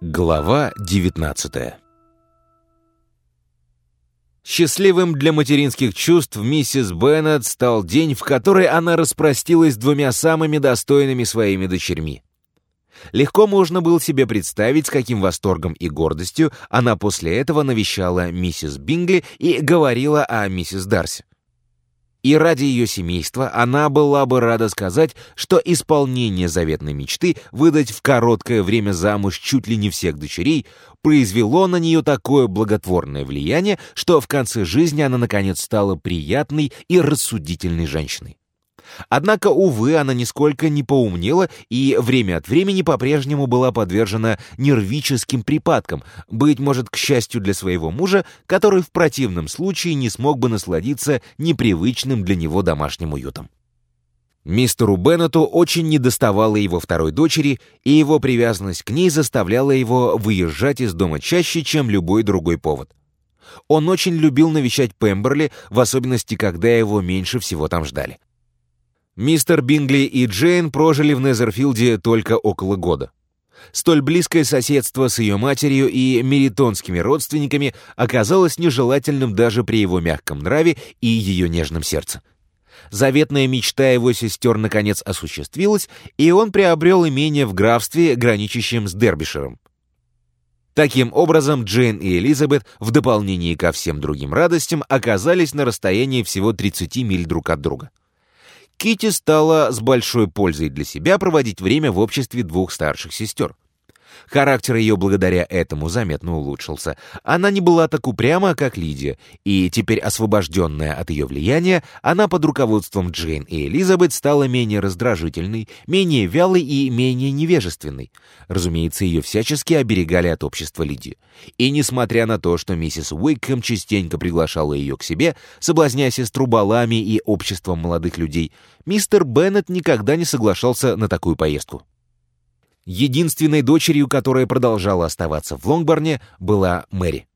Глава 19 Счастливым для материнских чувств миссис Беннет стал день, в который она распростилась с двумя самыми достойными своими дочерьми. Легко можно было себе представить, с каким восторгом и гордостью она после этого навещала миссис Бингли и говорила о миссис Дарси. И ради ее семейства она была бы рада сказать, что исполнение заветной мечты выдать в короткое время замуж чуть ли не всех дочерей произвело на нее такое благотворное влияние, что в конце жизни она наконец стала приятной и рассудительной женщиной. Однако, увы, она нисколько не поумнела и время от времени по-прежнему была подвержена нервическим припадкам, быть может, к счастью для своего мужа, который в противном случае не смог бы насладиться непривычным для него домашним уютом. Мистеру Беннету очень недоставало его второй дочери, и его привязанность к ней заставляла его выезжать из дома чаще, чем любой другой повод. Он очень любил навещать Пемберли, в особенности, когда его меньше всего там ждали. Мистер Бингли и Джейн прожили в Незерфилде только около года. Столь близкое соседство с ее матерью и меритонскими родственниками оказалось нежелательным даже при его мягком нраве и ее нежном сердце. Заветная мечта его сестер наконец осуществилась, и он приобрел имение в графстве, граничащем с Дербишером. Таким образом, Джейн и Элизабет, в дополнение ко всем другим радостям, оказались на расстоянии всего 30 миль друг от друга. Кити стала с большой пользой для себя проводить время в обществе двух старших сестер. Характер ее благодаря этому заметно улучшился. Она не была так упряма, как Лидия, и теперь освобожденная от ее влияния, она под руководством Джейн и Элизабет стала менее раздражительной, менее вялой и менее невежественной. Разумеется, ее всячески оберегали от общества Лидии. И несмотря на то, что миссис Уикхэм частенько приглашала ее к себе, соблазняя сестру балами и обществом молодых людей, мистер Беннет никогда не соглашался на такую поездку. Единственной дочерью, которая продолжала оставаться в Лонгборне, была Мэри.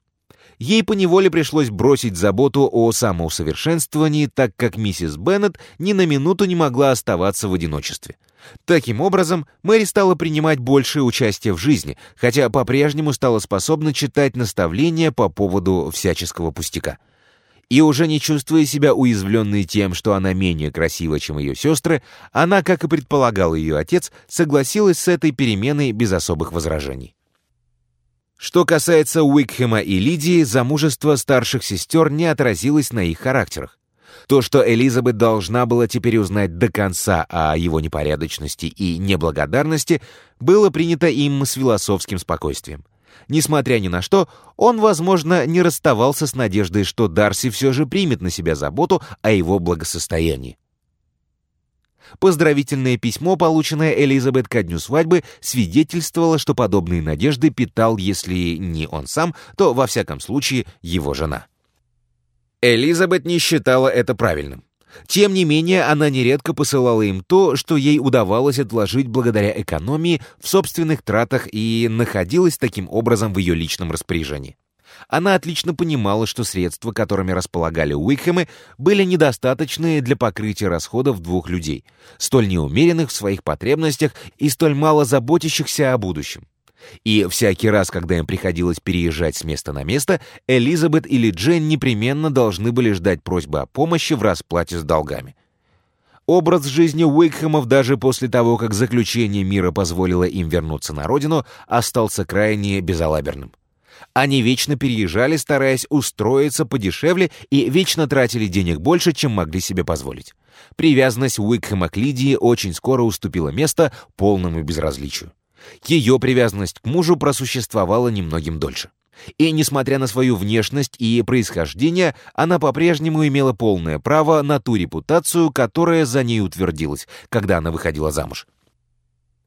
Ей поневоле пришлось бросить заботу о самоусовершенствовании, так как миссис Беннет ни на минуту не могла оставаться в одиночестве. Таким образом, Мэри стала принимать большее участие в жизни, хотя по-прежнему стала способна читать наставления по поводу всяческого пустяка и уже не чувствуя себя уязвленной тем, что она менее красива, чем ее сестры, она, как и предполагал ее отец, согласилась с этой переменой без особых возражений. Что касается Уикхема и Лидии, замужество старших сестер не отразилось на их характерах. То, что Элизабет должна была теперь узнать до конца о его непорядочности и неблагодарности, было принято им с философским спокойствием. Несмотря ни на что, он, возможно, не расставался с надеждой, что Дарси все же примет на себя заботу о его благосостоянии. Поздравительное письмо, полученное Элизабет ко дню свадьбы, свидетельствовало, что подобные надежды питал, если не он сам, то, во всяком случае, его жена. Элизабет не считала это правильным. Тем не менее, она нередко посылала им то, что ей удавалось отложить благодаря экономии в собственных тратах и находилось таким образом в ее личном распоряжении. Она отлично понимала, что средства, которыми располагали Уикхэмы, были недостаточны для покрытия расходов двух людей, столь неумеренных в своих потребностях и столь мало заботящихся о будущем. И всякий раз, когда им приходилось переезжать с места на место, Элизабет или Джен непременно должны были ждать просьбы о помощи в расплате с долгами. Образ жизни Уикхэмов даже после того, как заключение мира позволило им вернуться на родину, остался крайне безалаберным. Они вечно переезжали, стараясь устроиться подешевле, и вечно тратили денег больше, чем могли себе позволить. Привязанность Уикхэма к Лидии очень скоро уступила место полному безразличию. Ее привязанность к мужу просуществовала немногим дольше. И, несмотря на свою внешность и происхождение, она по-прежнему имела полное право на ту репутацию, которая за ней утвердилась, когда она выходила замуж.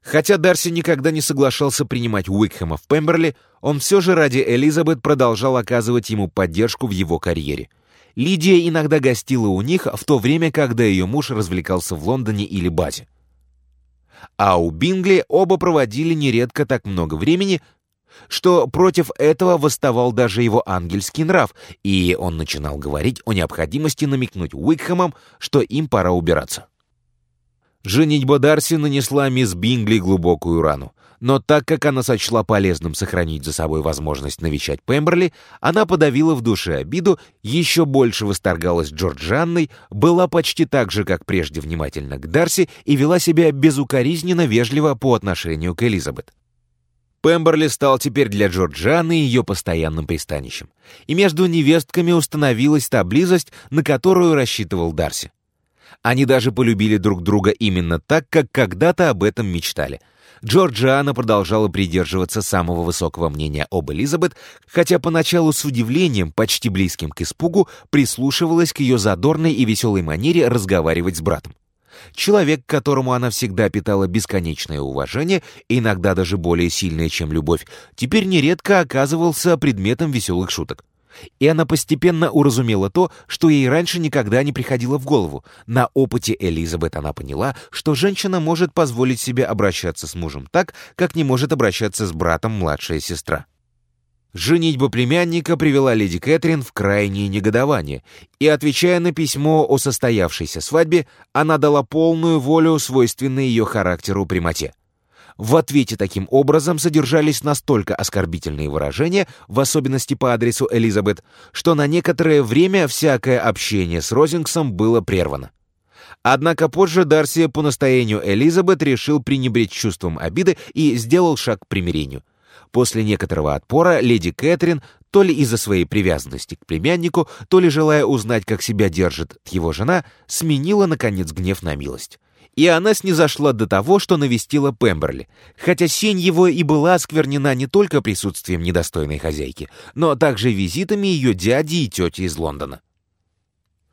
Хотя Дарси никогда не соглашался принимать Уикхэма в Пемберли, он все же ради Элизабет продолжал оказывать ему поддержку в его карьере. Лидия иногда гостила у них в то время, когда ее муж развлекался в Лондоне или Базе а у Бингли оба проводили нередко так много времени, что против этого восставал даже его ангельский нрав, и он начинал говорить о необходимости намекнуть Уикхэмам, что им пора убираться. Женитьба Дарси нанесла мисс Бингли глубокую рану, но так как она сочла полезным сохранить за собой возможность навещать Пемберли, она подавила в душе обиду, еще больше восторгалась Джорджанной, была почти так же, как прежде, внимательна к Дарси и вела себя безукоризненно вежливо по отношению к Элизабет. Пемберли стал теперь для Джорджаны ее постоянным пристанищем, и между невестками установилась та близость, на которую рассчитывал Дарси. Они даже полюбили друг друга именно так, как когда-то об этом мечтали. Джорджиана продолжала придерживаться самого высокого мнения об Элизабет, хотя поначалу с удивлением, почти близким к испугу, прислушивалась к ее задорной и веселой манере разговаривать с братом. Человек, которому она всегда питала бесконечное уважение, иногда даже более сильное, чем любовь, теперь нередко оказывался предметом веселых шуток. И она постепенно уразумела то, что ей раньше никогда не приходило в голову. На опыте Элизабет она поняла, что женщина может позволить себе обращаться с мужем так, как не может обращаться с братом младшая сестра. Женитьба племянника привела леди Кэтрин в крайнее негодование, и, отвечая на письмо о состоявшейся свадьбе, она дала полную волю свойственной ее характеру прямоте. В ответе таким образом содержались настолько оскорбительные выражения, в особенности по адресу Элизабет, что на некоторое время всякое общение с Розингсом было прервано. Однако позже Дарси по настоянию Элизабет решил пренебречь чувством обиды и сделал шаг к примирению. После некоторого отпора леди Кэтрин, то ли из-за своей привязанности к племяннику, то ли желая узнать, как себя держит его жена, сменила, наконец, гнев на милость и она снизошла до того, что навестила Пемберли, хотя сень его и была осквернена не только присутствием недостойной хозяйки, но также визитами ее дяди и тети из Лондона.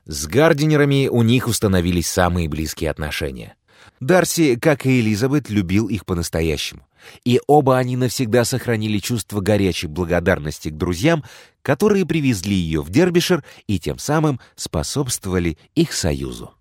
С Гардинерами у них установились самые близкие отношения. Дарси, как и Элизабет, любил их по-настоящему, и оба они навсегда сохранили чувство горячей благодарности к друзьям, которые привезли ее в Дербишир и тем самым способствовали их союзу.